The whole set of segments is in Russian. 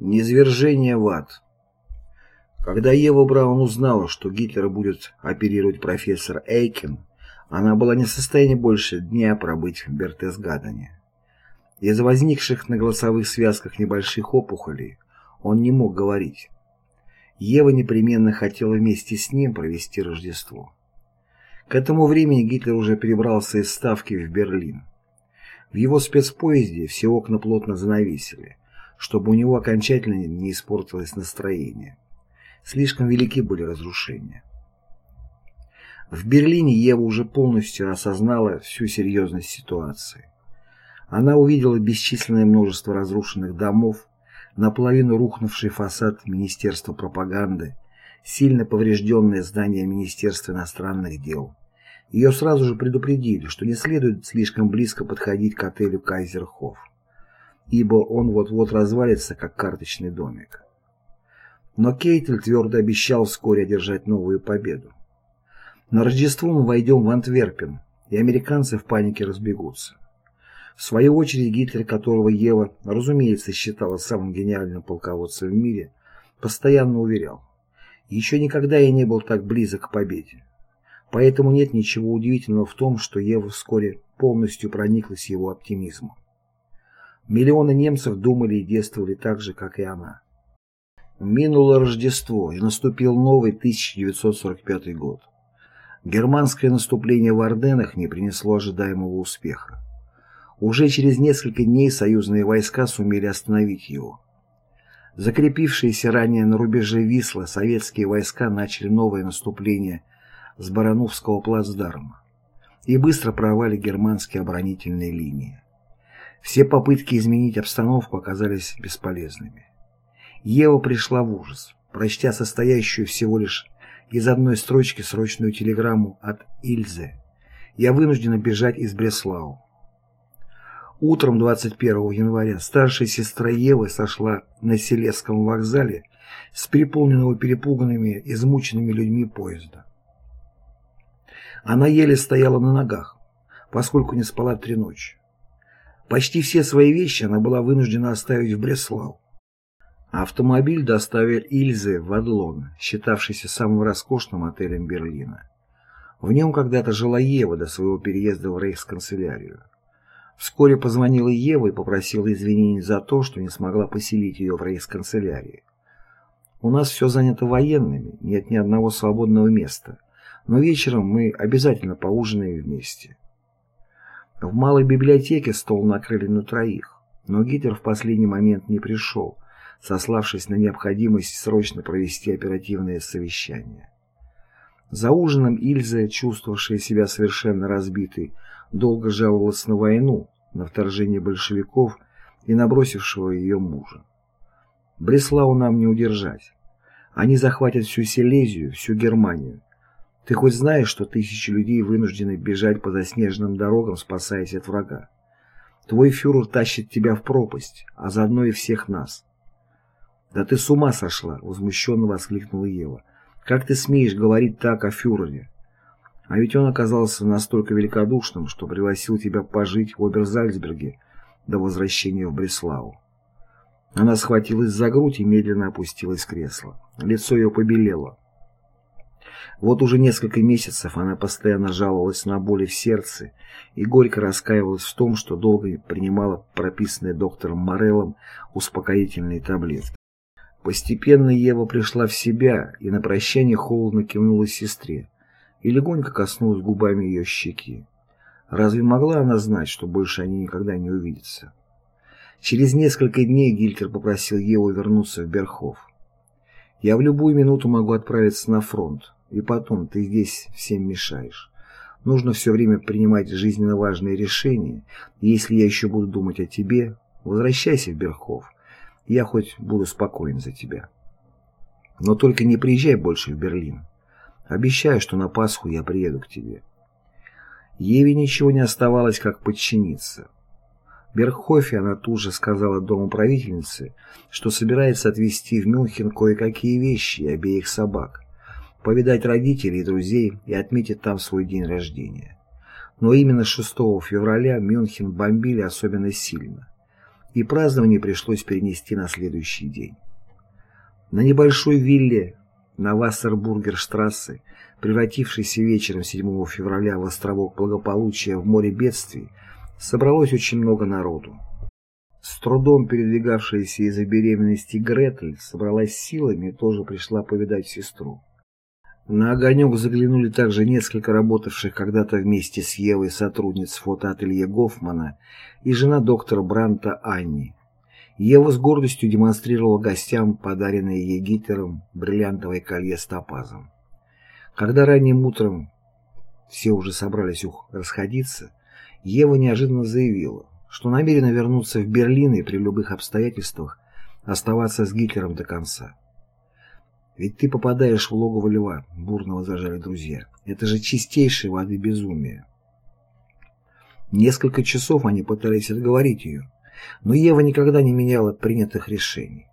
Низвержение в ад. Когда Ева Браун узнала, что Гитлер будет оперировать профессор Эйкен, она была не в состоянии больше дня пробыть в Бертесгадене. Из возникших на голосовых связках небольших опухолей он не мог говорить. Ева непременно хотела вместе с ним провести Рождество. К этому времени Гитлер уже перебрался из Ставки в Берлин. В его спецпоезде все окна плотно занавесили, чтобы у него окончательно не испортилось настроение. Слишком велики были разрушения. В Берлине Ева уже полностью осознала всю серьезность ситуации. Она увидела бесчисленное множество разрушенных домов, наполовину рухнувший фасад Министерства пропаганды, сильно поврежденное здание Министерства иностранных дел. Ее сразу же предупредили, что не следует слишком близко подходить к отелю Кайзерхоф ибо он вот-вот развалится, как карточный домик. Но Кейтель твердо обещал вскоре одержать новую победу. На Рождество мы войдем в Антверпен, и американцы в панике разбегутся. В свою очередь Гитлер, которого Ева, разумеется, считала самым гениальным полководцем в мире, постоянно уверял, еще никогда я не был так близок к победе. Поэтому нет ничего удивительного в том, что Ева вскоре полностью прониклась его оптимизмом. Миллионы немцев думали и действовали так же, как и она. Минуло Рождество, и наступил новый 1945 год. Германское наступление в Орденах не принесло ожидаемого успеха. Уже через несколько дней союзные войска сумели остановить его. Закрепившиеся ранее на рубеже Висла советские войска начали новое наступление с Барановского плацдарма и быстро прорвали германские оборонительные линии. Все попытки изменить обстановку оказались бесполезными. Ева пришла в ужас, прочтя состоящую всего лишь из одной строчки срочную телеграмму от Ильзе. «Я вынуждена бежать из Бреслау». Утром 21 января старшая сестра Евы сошла на Селесском вокзале с переполненного перепуганными, измученными людьми поезда. Она еле стояла на ногах, поскольку не спала три ночи. Почти все свои вещи она была вынуждена оставить в Бреслау. Автомобиль доставил Ильзе в Адлон, считавшийся самым роскошным отелем Берлина. В нем когда-то жила Ева до своего переезда в рейхсканцелярию. Вскоре позвонила Ева и попросила извинений за то, что не смогла поселить ее в рейхсканцелярии. «У нас все занято военными, нет ни одного свободного места, но вечером мы обязательно поужинаем вместе». В малой библиотеке стол накрыли на троих, но Гитлер в последний момент не пришел, сославшись на необходимость срочно провести оперативное совещание. За ужином Ильза, чувствовавшая себя совершенно разбитой, долго жаловалась на войну, на вторжение большевиков и набросившего ее мужа. Бреслау нам не удержать. Они захватят всю Силезию, всю Германию, ты хоть знаешь, что тысячи людей вынуждены бежать по заснеженным дорогам, спасаясь от врага? Твой фюрер тащит тебя в пропасть, а заодно и всех нас. «Да ты с ума сошла!» — возмущенно воскликнула Ева. «Как ты смеешь говорить так о фюрере? А ведь он оказался настолько великодушным, что пригласил тебя пожить в Оберзальцберге до возвращения в Бреслау». Она схватилась за грудь и медленно опустилась в кресло. Лицо ее побелело. Вот уже несколько месяцев она постоянно жаловалась на боли в сердце и горько раскаивалась в том, что долго принимала прописанные доктором Мореллом успокоительные таблетки. Постепенно Ева пришла в себя и на прощание холодно кивнула сестре и легонько коснулась губами ее щеки. Разве могла она знать, что больше они никогда не увидятся? Через несколько дней Гильтер попросил Еву вернуться в Берхов. «Я в любую минуту могу отправиться на фронт. И потом, ты здесь всем мешаешь. Нужно все время принимать жизненно важные решения. И если я еще буду думать о тебе, возвращайся в Берхов. Я хоть буду спокоен за тебя. Но только не приезжай больше в Берлин. Обещаю, что на Пасху я приеду к тебе. Еве ничего не оставалось, как подчиниться. Берхофе тут же сказала дому правительницы, что собирается отвезти в Мюнхен кое-какие вещи и обеих собак повидать родителей и друзей и отметить там свой день рождения. Но именно 6 февраля Мюнхен бомбили особенно сильно. и празднование пришлось перенести на следующий день. На небольшой вилле на Вассербургерштрассе, превратившейся вечером 7 февраля в островок благополучия в море бедствий, собралось очень много народу. С трудом передвигавшаяся из-за беременности Гретель собралась силами и тоже пришла повидать сестру. На огонек заглянули также несколько работавших когда-то вместе с Евой сотрудниц фотоателье Гофмана и жена доктора Бранта Анни. Ева с гордостью демонстрировала гостям подаренное ей Гитлером бриллиантовое колье с топазом. Когда ранним утром все уже собрались расходиться, Ева неожиданно заявила, что намерена вернуться в Берлин и при любых обстоятельствах оставаться с Гитлером до конца. «Ведь ты попадаешь в логово льва», — бурно возражали друзья. «Это же чистейшей воды безумие». Несколько часов они пытались отговорить ее, но Ева никогда не меняла принятых решений.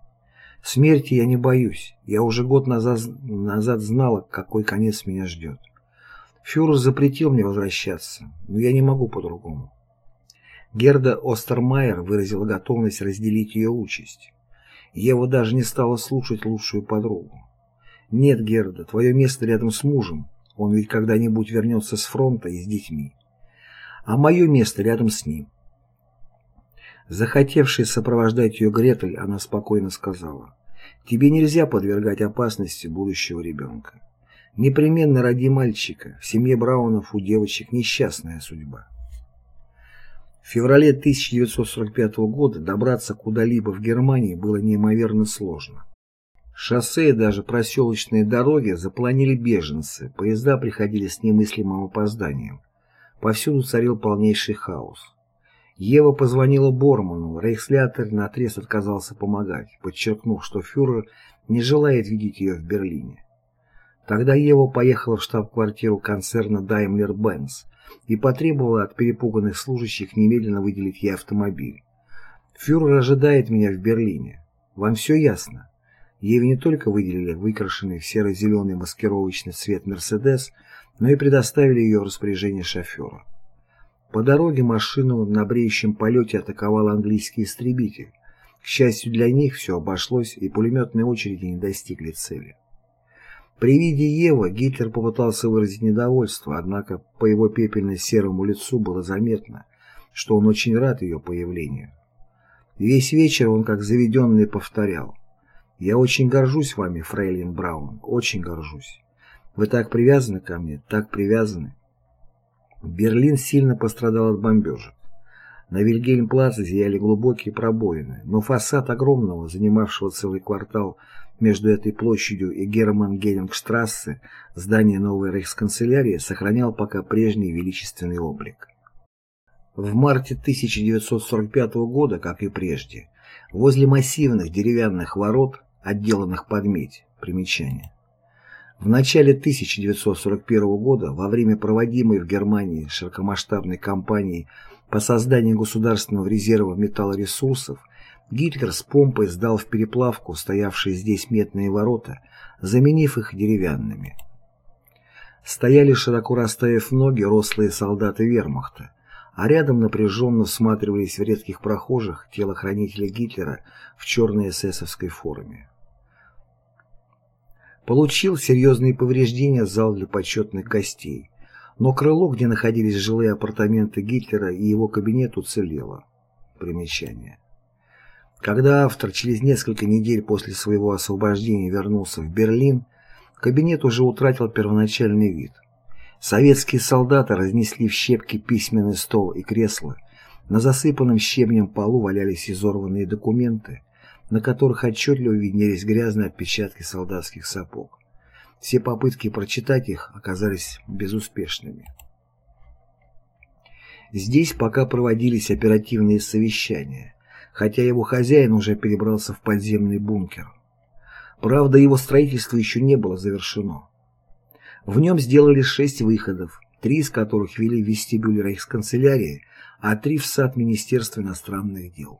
Смерти я не боюсь. Я уже год назад, назад знала, какой конец меня ждет. Фюрер запретил мне возвращаться, но я не могу по-другому. Герда Остермайер выразила готовность разделить ее участь. Ева даже не стала слушать лучшую подругу. «Нет, Герда, твое место рядом с мужем. Он ведь когда-нибудь вернется с фронта и с детьми. А мое место рядом с ним». Захотевшей сопровождать ее Гретель, она спокойно сказала, «Тебе нельзя подвергать опасности будущего ребенка. Непременно ради мальчика. В семье Браунов у девочек несчастная судьба». В феврале 1945 года добраться куда-либо в Германии было неимоверно сложно. Шоссе и даже проселочные дороги запланили беженцы, поезда приходили с немыслимым опозданием. Повсюду царил полнейший хаос. Ева позвонила Борману, рейхслятер наотрез отказался помогать, подчеркнув, что фюрер не желает видеть ее в Берлине. Тогда Ева поехала в штаб-квартиру концерна Daimler-Benz, и потребовала от перепуганных служащих немедленно выделить ей автомобиль. «Фюрер ожидает меня в Берлине. Вам все ясно?» Ей не только выделили выкрашенный в серо-зеленый маскировочный цвет «Мерседес», но и предоставили ее в распоряжение шофера. По дороге машину на бреющем полете атаковал английский истребитель. К счастью для них, все обошлось, и пулеметные очереди не достигли цели. При виде Евы Гитлер попытался выразить недовольство, однако по его пепельно-серому лицу было заметно, что он очень рад ее появлению. Весь вечер он как заведенный повторял «Я очень горжусь вами, фрейлин Браун, очень горжусь. Вы так привязаны ко мне, так привязаны». Берлин сильно пострадал от бомбежек. На Вильгельмплаце зияли глубокие пробоины, но фасад огромного, занимавшего целый квартал, между этой площадью и Герман Герингштрассе здание новой рейхсканцелярии сохранял пока прежний величественный облик. В марте 1945 года, как и прежде, возле массивных деревянных ворот, отделанных под медь, примечание. В начале 1941 года, во время проводимой в Германии широкомасштабной кампании по созданию государственного резерва металлоресурсов, Гитлер с помпой сдал в переплавку стоявшие здесь медные ворота, заменив их деревянными. Стояли широко расставив ноги рослые солдаты вермахта, а рядом напряженно всматривались в редких прохожих телохранители Гитлера в черной эсэсовской форме. Получил серьезные повреждения зал для почетных гостей, но крыло, где находились жилые апартаменты Гитлера и его кабинет уцелело. Примечание. Когда автор через несколько недель после своего освобождения вернулся в Берлин, кабинет уже утратил первоначальный вид. Советские солдаты разнесли в щепки письменный стол и кресло, на засыпанном щебнем полу валялись изорванные документы, на которых отчетливо виднелись грязные отпечатки солдатских сапог. Все попытки прочитать их оказались безуспешными. Здесь пока проводились оперативные совещания, хотя его хозяин уже перебрался в подземный бункер. Правда, его строительство еще не было завершено. В нем сделали шесть выходов, три из которых вели в вестибюль рейхсканцелярии, а три в сад Министерства иностранных дел.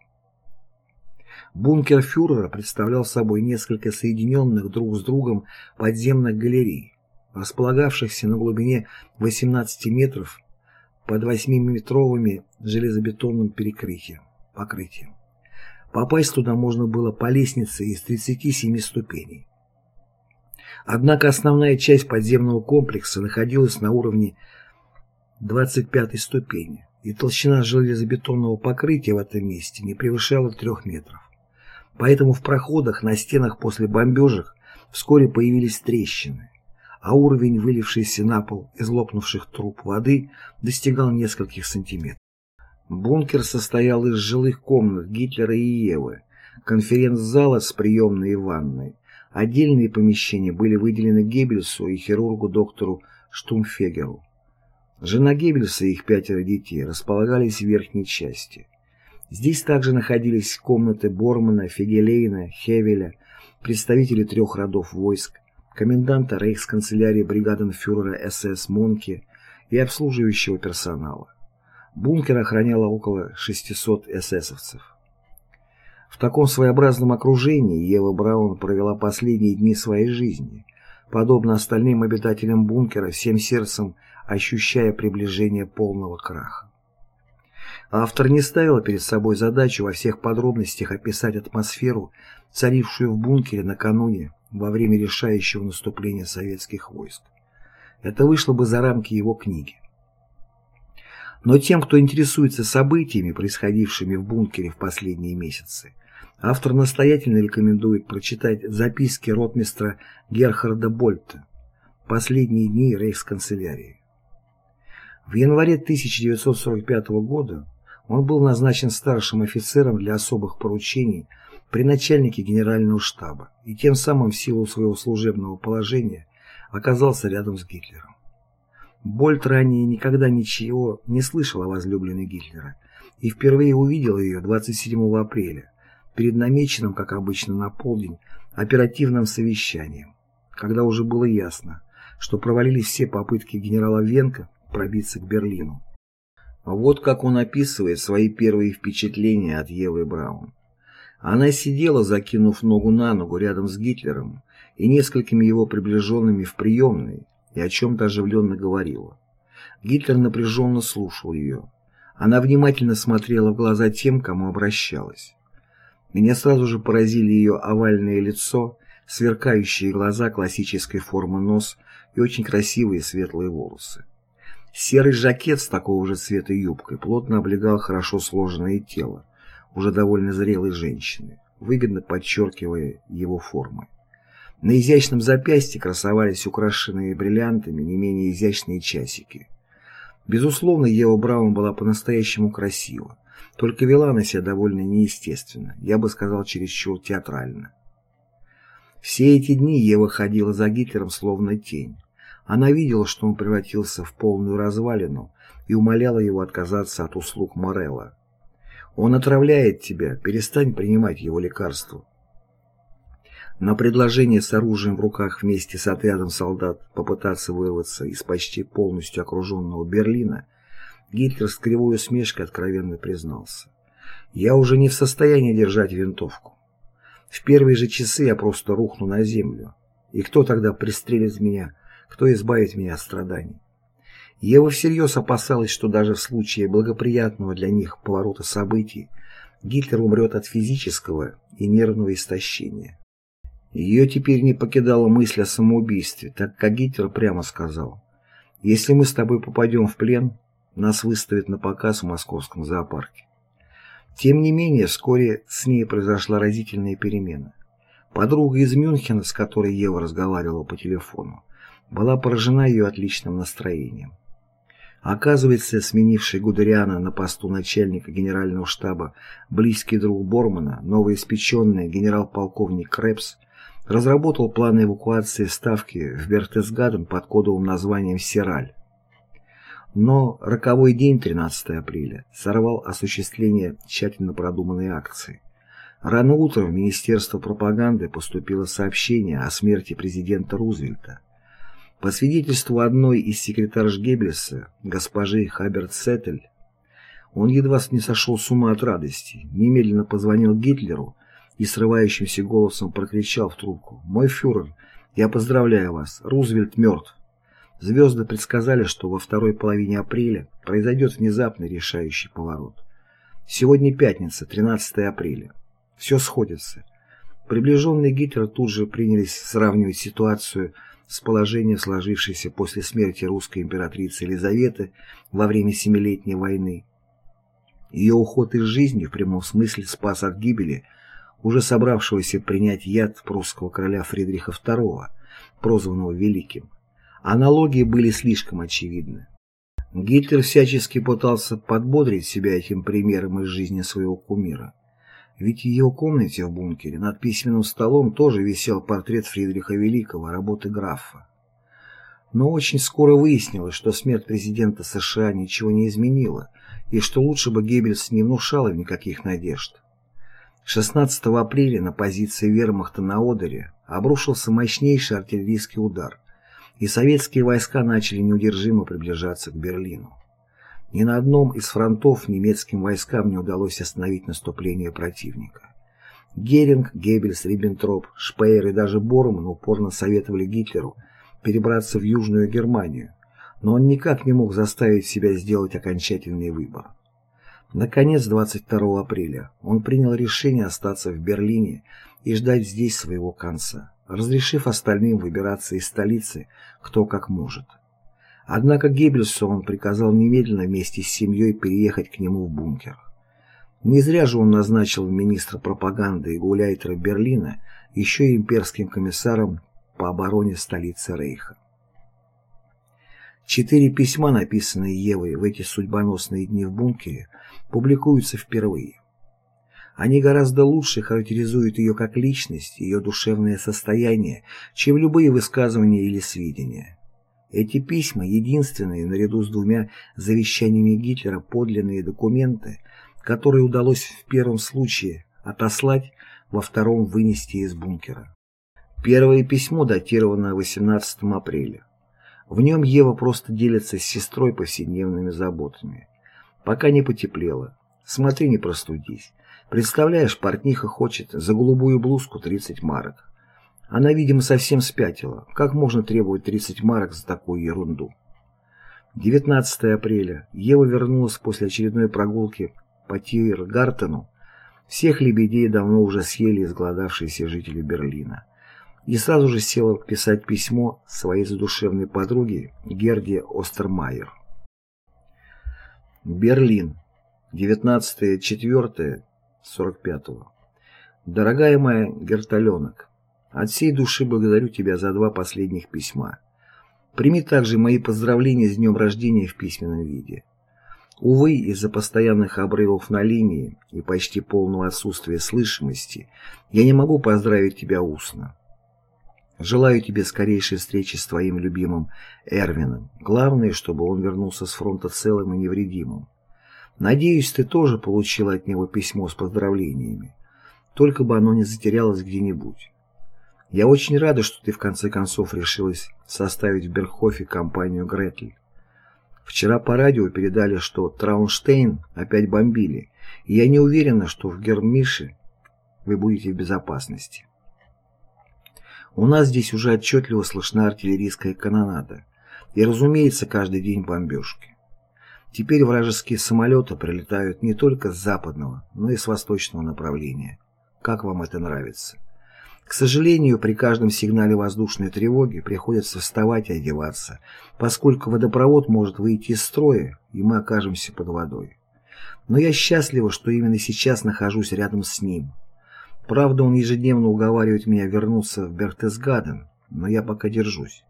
Бункер фюрера представлял собой несколько соединенных друг с другом подземных галерей, располагавшихся на глубине 18 метров под 8-метровыми железобетонным перекрытием, покрытием. Попасть туда можно было по лестнице из 37 ступеней. Однако основная часть подземного комплекса находилась на уровне 25 ступени, и толщина железобетонного покрытия в этом месте не превышала трех метров. Поэтому в проходах на стенах после бомбежек вскоре появились трещины, а уровень вылившейся на пол из лопнувших труб воды достигал нескольких сантиметров. Бункер состоял из жилых комнат Гитлера и Евы, конференц-зала с приемной и ванной. Отдельные помещения были выделены Геббельсу и хирургу доктору Штумфегеру. Жена Геббельса и их пятеро детей располагались в верхней части. Здесь также находились комнаты Бормана, Фегелейна, Хевеля, представители трех родов войск, коменданта рейхсканцелярии бригаденфюрера СС Монке и обслуживающего персонала. Бункер охраняло около 600 эсэсовцев. В таком своеобразном окружении Ева Браун провела последние дни своей жизни, подобно остальным обитателям бункера, всем сердцем ощущая приближение полного краха. Автор не ставила перед собой задачу во всех подробностях описать атмосферу, царившую в бункере накануне во время решающего наступления советских войск. Это вышло бы за рамки его книги. Но тем, кто интересуется событиями, происходившими в бункере в последние месяцы, автор настоятельно рекомендует прочитать записки ротмистра Герхарда Больта «Последние дни рейхсканцелярии». В январе 1945 года он был назначен старшим офицером для особых поручений при начальнике генерального штаба и тем самым в силу своего служебного положения оказался рядом с Гитлером. Больт ранее никогда ничего не слышал о возлюбленной Гитлера и впервые увидел ее 27 апреля перед намеченным, как обычно, на полдень оперативным совещанием, когда уже было ясно, что провалились все попытки генерала Венка пробиться к Берлину. Вот как он описывает свои первые впечатления от Евы Браун. Она сидела, закинув ногу на ногу рядом с Гитлером и несколькими его приближенными в приемной, и о чем-то оживленно говорила. Гитлер напряженно слушал ее. Она внимательно смотрела в глаза тем, кому обращалась. Меня сразу же поразили ее овальное лицо, сверкающие глаза классической формы нос и очень красивые светлые волосы. Серый жакет с такого же цвета юбкой плотно облегал хорошо сложенное тело, уже довольно зрелой женщины, выгодно подчеркивая его формы. На изящном запястье красовались украшенные бриллиантами не менее изящные часики. Безусловно, Ева Браун была по-настоящему красива, только вела она себя довольно неестественно, я бы сказал, чересчур театрально. Все эти дни Ева ходила за Гитлером словно тень. Она видела, что он превратился в полную развалину и умоляла его отказаться от услуг Морелла. «Он отравляет тебя, перестань принимать его лекарства». На предложение с оружием в руках вместе с отрядом солдат попытаться вырваться из почти полностью окруженного Берлина, Гитлер с кривой усмешкой откровенно признался. «Я уже не в состоянии держать винтовку. В первые же часы я просто рухну на землю. И кто тогда пристрелит меня, кто избавит меня от страданий?» Ева всерьез опасалась, что даже в случае благоприятного для них поворота событий Гитлер умрет от физического и нервного истощения. Ее теперь не покидала мысль о самоубийстве, так как Гитлер прямо сказал, «Если мы с тобой попадем в плен, нас выставят на показ в московском зоопарке». Тем не менее, вскоре с ней произошла разительная перемена. Подруга из Мюнхена, с которой Ева разговаривала по телефону, была поражена ее отличным настроением. Оказывается, сменивший Гудериана на посту начальника генерального штаба близкий друг Бормана, новоиспеченный генерал-полковник Крепс, разработал планы эвакуации ставки в Бертесгаден под кодовым названием «Сираль». Но роковой день, 13 апреля, сорвал осуществление тщательно продуманной акции. Рано утром в Министерство пропаганды поступило сообщение о смерти президента Рузвельта. По свидетельству одной из секретарш Геббельса, госпожи Хаберт Сеттель, он едва не сошел с ума от радости, немедленно позвонил Гитлеру и срывающимся голосом прокричал в трубку «Мой фюрер, я поздравляю вас, Рузвельт мертв». Звезды предсказали, что во второй половине апреля произойдет внезапный решающий поворот. Сегодня пятница, 13 апреля. Все сходится. Приближенные Гитлера тут же принялись сравнивать ситуацию с положением, сложившейся после смерти русской императрицы Елизаветы во время Семилетней войны. Ее уход из жизни в прямом смысле спас от гибели уже собравшегося принять яд прусского короля Фридриха II, прозванного Великим. Аналогии были слишком очевидны. Гитлер всячески пытался подбодрить себя этим примером из жизни своего кумира. Ведь в его комнате в бункере над письменным столом тоже висел портрет Фридриха Великого, работы графа. Но очень скоро выяснилось, что смерть президента США ничего не изменила, и что лучше бы Геббельс не внушал им никаких надежд. 16 апреля на позиции вермахта на Одере обрушился мощнейший артиллерийский удар, и советские войска начали неудержимо приближаться к Берлину. Ни на одном из фронтов немецким войскам не удалось остановить наступление противника. Геринг, Геббельс, Риббентроп, Шпеер и даже Борман упорно советовали Гитлеру перебраться в Южную Германию, но он никак не мог заставить себя сделать окончательный выбор. Наконец, 22 апреля он принял решение остаться в Берлине и ждать здесь своего конца, разрешив остальным выбираться из столицы кто как может. Однако Геббельсу он приказал немедленно вместе с семьей переехать к нему в бункер. Не зря же он назначил министра пропаганды и гуляйтера Берлина еще и имперским комиссаром по обороне столицы Рейха. Четыре письма, написанные Евой в эти судьбоносные дни в бункере, публикуются впервые. Они гораздо лучше характеризуют ее как личность, ее душевное состояние, чем любые высказывания или сведения. Эти письма – единственные, наряду с двумя завещаниями Гитлера, подлинные документы, которые удалось в первом случае отослать, во втором вынести из бункера. Первое письмо датировано 18 апреля. В нем Ева просто делится с сестрой повседневными заботами. Пока не потеплело. Смотри, не простудись. Представляешь, портниха хочет за голубую блузку 30 марок. Она, видимо, совсем спятила. Как можно требовать 30 марок за такую ерунду? 19 апреля. Ева вернулась после очередной прогулки по Тиргартену. Всех лебедей давно уже съели изголодавшиеся жители Берлина. И сразу же села писать письмо своей задушевной подруге Герде Остермайер. Берлин. 19.04.45. Дорогая моя Герталенок, от всей души благодарю тебя за два последних письма. Прими также мои поздравления с днем рождения в письменном виде. Увы, из-за постоянных обрывов на линии и почти полного отсутствия слышимости я не могу поздравить тебя устно. Желаю тебе скорейшей встречи с твоим любимым Эрвином. Главное, чтобы он вернулся с фронта целым и невредимым. Надеюсь, ты тоже получила от него письмо с поздравлениями. Только бы оно не затерялось где-нибудь. Я очень рада, что ты в конце концов решилась составить в Берхофе компанию Гретль. Вчера по радио передали, что Траунштейн опять бомбили, и я не уверена, что в Гермише вы будете в безопасности. У нас здесь уже отчетливо слышна артиллерийская канонада, и, разумеется, каждый день бомбежки. Теперь вражеские самолеты прилетают не только с западного, но и с восточного направления. Как вам это нравится? К сожалению, при каждом сигнале воздушной тревоги приходится вставать и одеваться, поскольку водопровод может выйти из строя, и мы окажемся под водой. Но я счастлива, что именно сейчас нахожусь рядом с ним. Правда, он ежедневно уговаривает меня вернуться в Бертесгаден, но я пока держусь.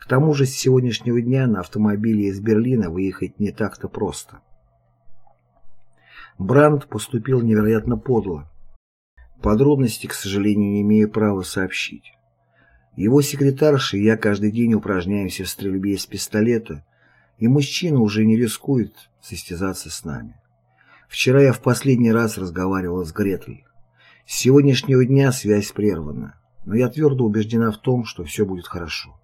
К тому же с сегодняшнего дня на автомобиле из Берлина выехать не так-то просто. Бранд поступил невероятно подло, Подробности, к сожалению, не имею права сообщить. Его секретарша и я каждый день упражняемся в стрельбе из пистолета, и мужчина уже не рискует состязаться с нами. Вчера я в последний раз разговаривала с Гретлей. С сегодняшнего дня связь прервана, но я твердо убеждена в том, что все будет хорошо.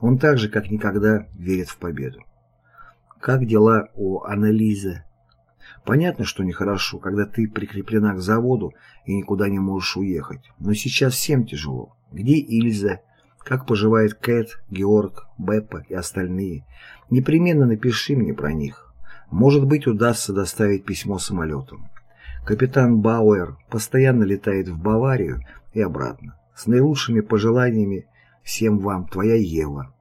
Он так же, как никогда, верит в победу. Как дела у Анализы Понятно, что нехорошо, когда ты прикреплена к заводу и никуда не можешь уехать. Но сейчас всем тяжело. Где Ильза? Как поживает Кэт, Георг, Беппа и остальные? Непременно напиши мне про них. Может быть, удастся доставить письмо самолетом. Капитан Бауэр постоянно летает в Баварию и обратно. С наилучшими пожеланиями всем вам, твоя Ева.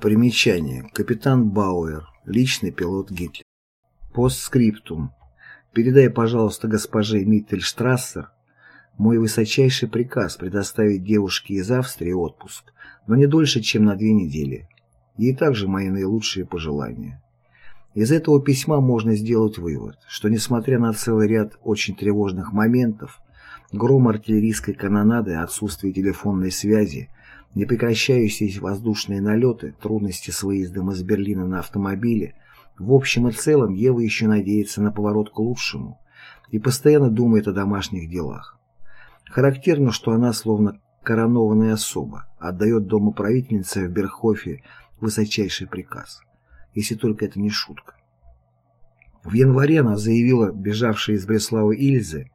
Примечание. Капитан Бауэр. Личный пилот Гитлера. Постскриптум. Передай, пожалуйста, госпоже Миттельштрассер мой высочайший приказ предоставить девушке из Австрии отпуск, но не дольше, чем на две недели. Ей также мои наилучшие пожелания. Из этого письма можно сделать вывод, что несмотря на целый ряд очень тревожных моментов, гром артиллерийской канонады, отсутствие телефонной связи, непрекращающиеся воздушные налеты, трудности с выездом из Берлина на автомобиле, в общем и целом Ева еще надеется на поворот к лучшему и постоянно думает о домашних делах. Характерно, что она, словно коронованная особа, отдает домоправительнице в Берхофе высочайший приказ, если только это не шутка. В январе она заявила бежавшей из Бреславы Ильзе,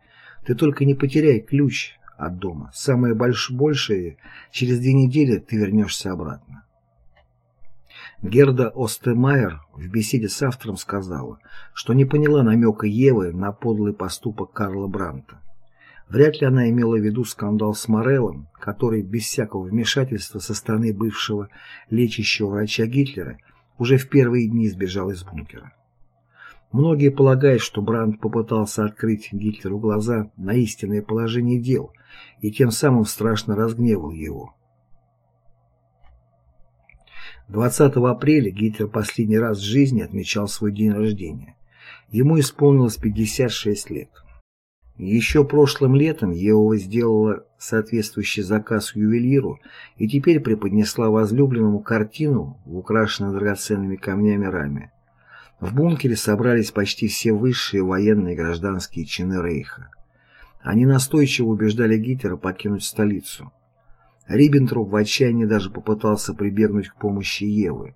«Ты только не потеряй ключ от дома. Самое больш большее, через две недели ты вернешься обратно». Герда Остемайер в беседе с автором сказала, что не поняла намека Евы на подлый поступок Карла Бранта. Вряд ли она имела в виду скандал с Мореллом, который без всякого вмешательства со стороны бывшего лечащего врача Гитлера уже в первые дни сбежал из бункера. Многие полагают, что Брандт попытался открыть Гитлеру глаза на истинное положение дел и тем самым страшно разгневал его. 20 апреля Гитлер последний раз в жизни отмечал свой день рождения. Ему исполнилось 56 лет. Еще прошлым летом Еова сделала соответствующий заказ ювелиру и теперь преподнесла возлюбленному картину в украшенной драгоценными камнями раме. В бункере собрались почти все высшие военные и гражданские чины Рейха. Они настойчиво убеждали Гитлера покинуть столицу. Риббентроп в отчаянии даже попытался прибегнуть к помощи Евы.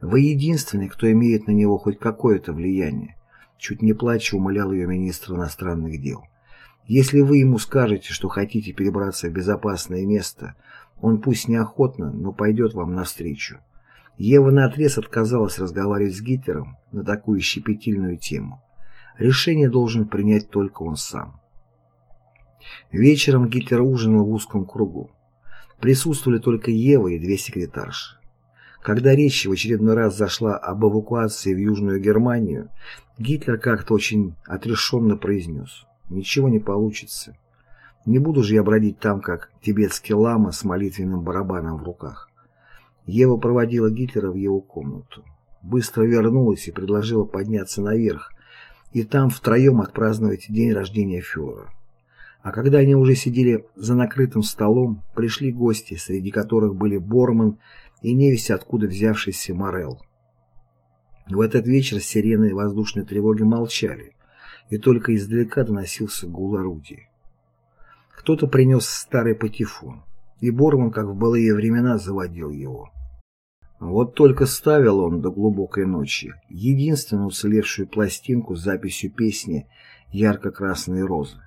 «Вы единственный, кто имеет на него хоть какое-то влияние», чуть не плача умолял ее министр иностранных дел. Если вы ему скажете, что хотите перебраться в безопасное место, он пусть неохотно, но пойдет вам навстречу. Ева наотрез отказалась разговаривать с Гитлером на такую щепетильную тему. Решение должен принять только он сам. Вечером Гитлер ужинал в узком кругу. Присутствовали только Ева и две секретарши. Когда речь в очередной раз зашла об эвакуации в Южную Германию, Гитлер как-то очень отрешенно произнес Ничего не получится. Не буду же я бродить там, как тибетский лама с молитвенным барабаном в руках. Ева проводила Гитлера в его комнату. Быстро вернулась и предложила подняться наверх, и там втроем отпраздновать день рождения фюрера. А когда они уже сидели за накрытым столом, пришли гости, среди которых были Борман и невесть откуда взявшийся Морел. В этот вечер сирены воздушной тревоги молчали и только издалека доносился гул орудий. Кто-то принес старый патефон, и Борман, как в былые времена, заводил его. Вот только ставил он до глубокой ночи единственную уцелевшую пластинку с записью песни «Ярко-красные розы».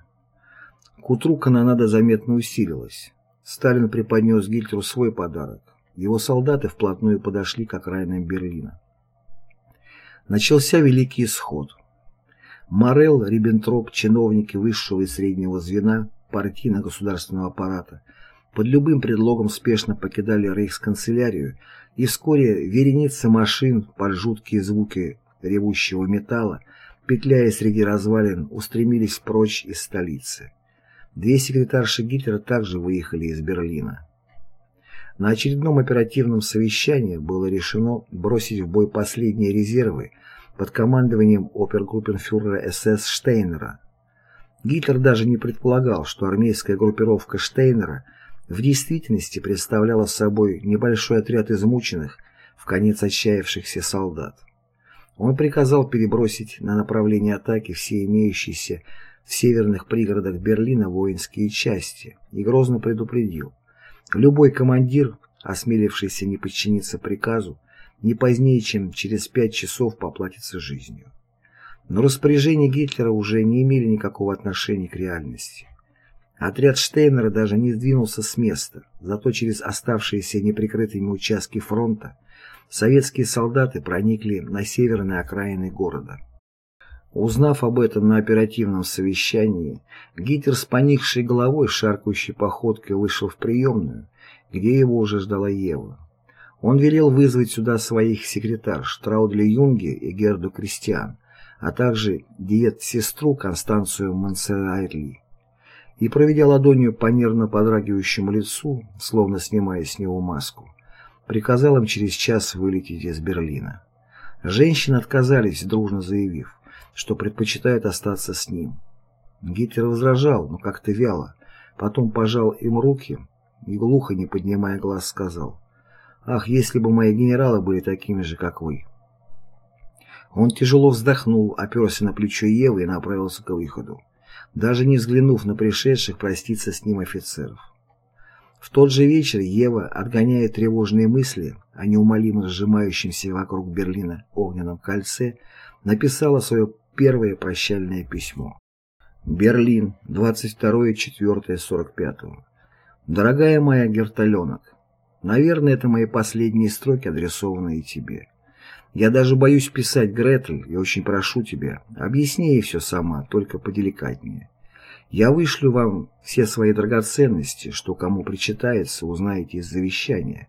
К утру канонада заметно усилилась. Сталин преподнес Гитлеру свой подарок. Его солдаты вплотную подошли к окраинам Берлина. Начался Великий Исход. Морел, Риббентроп, чиновники высшего и среднего звена партийно-государственного аппарата под любым предлогом спешно покидали рейхсканцелярию, и вскоре вереница машин под жуткие звуки ревущего металла, петляя среди развалин, устремились прочь из столицы. Две секретарши Гитлера также выехали из Берлина. На очередном оперативном совещании было решено бросить в бой последние резервы под командованием опергруппенфюрера СС Штейнера. Гитлер даже не предполагал, что армейская группировка Штейнера в действительности представляла собой небольшой отряд измученных, в конец отчаявшихся солдат. Он приказал перебросить на направление атаки все имеющиеся в северных пригородах Берлина воинские части и грозно предупредил. Любой командир, осмелившийся не подчиниться приказу, не позднее, чем через пять часов поплатится жизнью. Но распоряжения Гитлера уже не имели никакого отношения к реальности. Отряд Штейнера даже не сдвинулся с места, зато через оставшиеся неприкрытыми участки фронта советские солдаты проникли на северные окраины города. Узнав об этом на оперативном совещании, Гитлер с поникшей головой, шаркающей походкой вышел в приемную, где его уже ждала Ева. Он велел вызвать сюда своих секретарш Траудли Юнге и Герду Кристиан, а также диет-сестру Констанцию Мансерайли. И, проведя ладонью по нервно подрагивающему лицу, словно снимая с него маску, приказал им через час вылететь из Берлина. Женщины отказались, дружно заявив, что предпочитают остаться с ним. Гитлер возражал, но как-то вяло, потом пожал им руки и, глухо, не поднимая глаз, сказал Ах, если бы мои генералы были такими же, как вы. Он тяжело вздохнул, оперся на плечо Евы и направился к выходу, даже не взглянув на пришедших проститься с ним офицеров. В тот же вечер Ева, отгоняя тревожные мысли о неумолимо сжимающемся вокруг Берлина огненном кольце, написала свое первое прощальное письмо. Берлин, 22.04.45. Дорогая моя Герталенок, Наверное, это мои последние строки, адресованные тебе. Я даже боюсь писать Гретель и очень прошу тебя, объясни ей все сама, только поделикатнее. Я вышлю вам все свои драгоценности, что кому причитается, узнаете из завещания,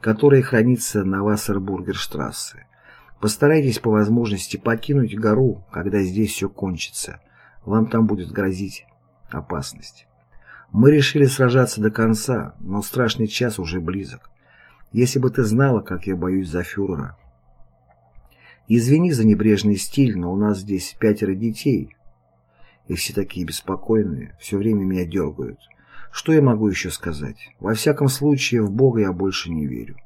которое хранится на Вассербургерштрассе. Постарайтесь по возможности покинуть гору, когда здесь все кончится. Вам там будет грозить опасность. Мы решили сражаться до конца, но страшный час уже близок. Если бы ты знала, как я боюсь за фюрера. Извини за небрежный стиль, но у нас здесь пятеро детей, и все такие беспокойные, все время меня дергают. Что я могу еще сказать? Во всяком случае, в Бога я больше не верю.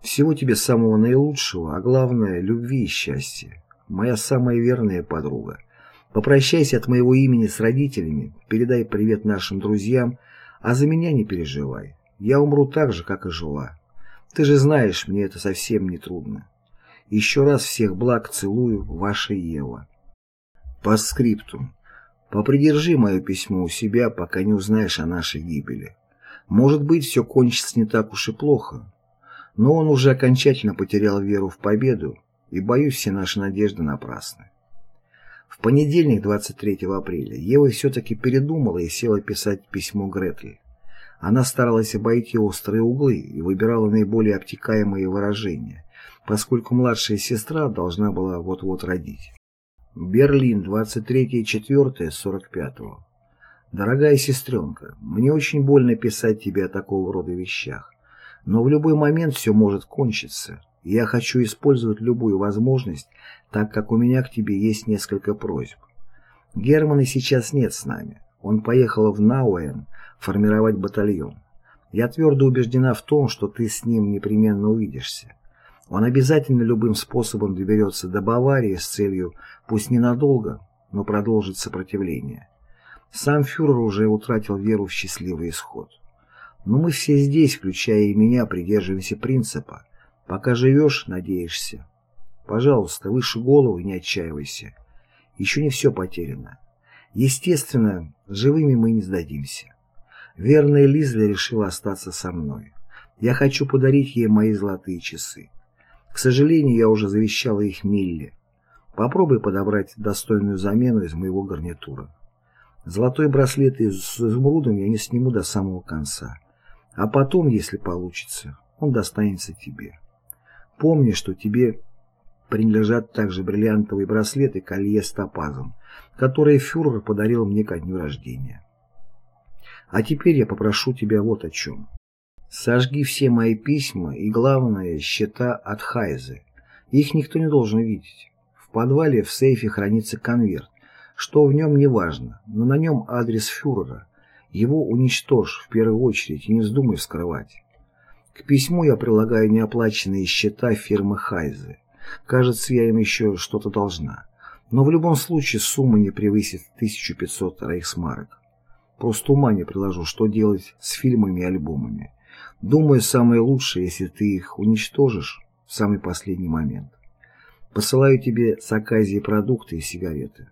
Всего тебе самого наилучшего, а главное – любви и счастья. Моя самая верная подруга. Попрощайся от моего имени с родителями, передай привет нашим друзьям, а за меня не переживай. Я умру так же, как и жила. Ты же знаешь, мне это совсем не трудно. Еще раз всех благ целую, ваша Ева. По скрипту. Попридержи мое письмо у себя, пока не узнаешь о нашей гибели. Может быть, все кончится не так уж и плохо. Но он уже окончательно потерял веру в победу, и, боюсь, все наши надежды напрасны. В понедельник, 23 апреля, Ева все-таки передумала и села писать письмо Гретли. Она старалась обойти острые углы и выбирала наиболее обтекаемые выражения, поскольку младшая сестра должна была вот-вот родить. Берлин, 23.04.45. Дорогая сестренка, мне очень больно писать тебе о такого рода вещах, но в любой момент все может кончиться, я хочу использовать любую возможность, так как у меня к тебе есть несколько просьб. Германа сейчас нет с нами. Он поехал в Науэн формировать батальон. Я твердо убеждена в том, что ты с ним непременно увидишься. Он обязательно любым способом доберется до Баварии с целью, пусть ненадолго, но продолжить сопротивление. Сам фюрер уже утратил веру в счастливый исход. Но мы все здесь, включая и меня, придерживаемся принципа – Пока живешь, надеешься. Пожалуйста, выше голову и не отчаивайся. Еще не все потеряно. Естественно, живыми мы не сдадимся. Верная Лизля решила остаться со мной. Я хочу подарить ей мои золотые часы. К сожалению, я уже завещала их Милле. Попробуй подобрать достойную замену из моего гарнитура. Золотой браслет с изумрудом я не сниму до самого конца. А потом, если получится, он достанется тебе. Помни, что тебе принадлежат также бриллиантовый браслет и колье с топазом, которые фюрер подарил мне ко дню рождения. А теперь я попрошу тебя вот о чем. Сожги все мои письма и, главное, счета от Хайзы. Их никто не должен видеть. В подвале в сейфе хранится конверт. Что в нем не важно, но на нем адрес фюрера. Его уничтожь в первую очередь и не вздумай скрывать. К письму я прилагаю неоплаченные счета фирмы Хайзе. Кажется, я им еще что-то должна. Но в любом случае сумма не превысит 1500 рейхсмарок. Просто ума не приложу, что делать с фильмами и альбомами. Думаю, самое лучшее, если ты их уничтожишь в самый последний момент. Посылаю тебе с Аказии продукты и сигареты.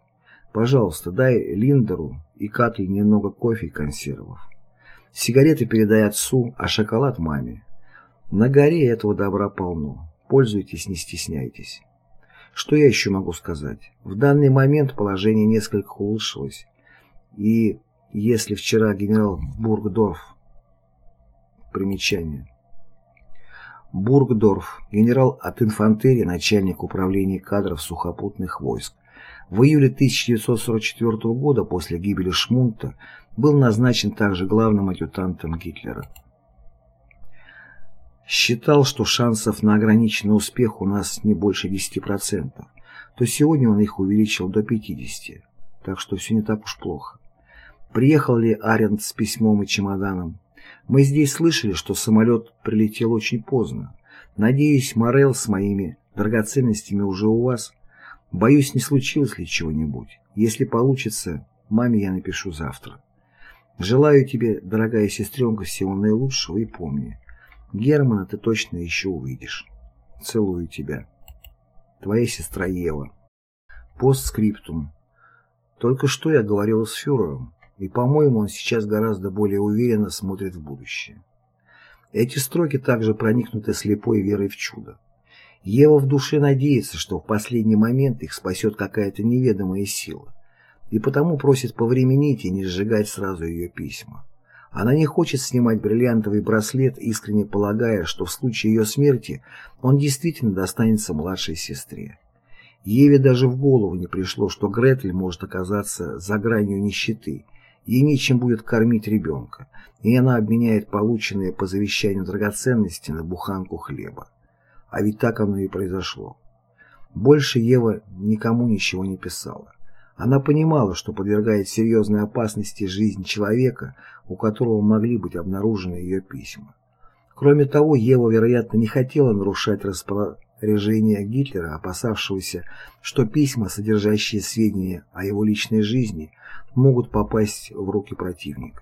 Пожалуйста, дай Линдеру и Катле немного кофе и консервов. Сигареты передай отцу, а шоколад маме. На горе этого добра полно. Пользуйтесь, не стесняйтесь. Что я еще могу сказать? В данный момент положение несколько улучшилось. И если вчера генерал Бургдорф... Примечание. Бургдорф, генерал от инфантерии, начальник управления кадров сухопутных войск, в июле 1944 года после гибели Шмунта был назначен также главным адъютантом Гитлера. Считал, что шансов на ограниченный успех у нас не больше 10%, то сегодня он их увеличил до 50%, так что все не так уж плохо. Приехал ли Аренд с письмом и чемоданом? Мы здесь слышали, что самолет прилетел очень поздно. Надеюсь, Морел с моими драгоценностями уже у вас. Боюсь, не случилось ли чего-нибудь. Если получится, маме я напишу завтра. Желаю тебе, дорогая сестренка, всего наилучшего и помни. Германа ты точно еще увидишь. Целую тебя. Твоя сестра Ева. Постскриптум. Только что я говорил с фюрером, и, по-моему, он сейчас гораздо более уверенно смотрит в будущее. Эти строки также проникнуты слепой верой в чудо. Ева в душе надеется, что в последний момент их спасет какая-то неведомая сила, и потому просит повременить и не сжигать сразу ее письма. Она не хочет снимать бриллиантовый браслет, искренне полагая, что в случае ее смерти он действительно достанется младшей сестре. Еве даже в голову не пришло, что Гретель может оказаться за гранью нищеты, ей нечем будет кормить ребенка, и она обменяет полученные по завещанию драгоценности на буханку хлеба. А ведь так оно и произошло. Больше Ева никому ничего не писала. Она понимала, что подвергает серьезной опасности жизнь человека, у которого могли быть обнаружены ее письма. Кроме того, Ева, вероятно, не хотела нарушать распоряжение Гитлера, опасавшегося, что письма, содержащие сведения о его личной жизни, могут попасть в руки противника.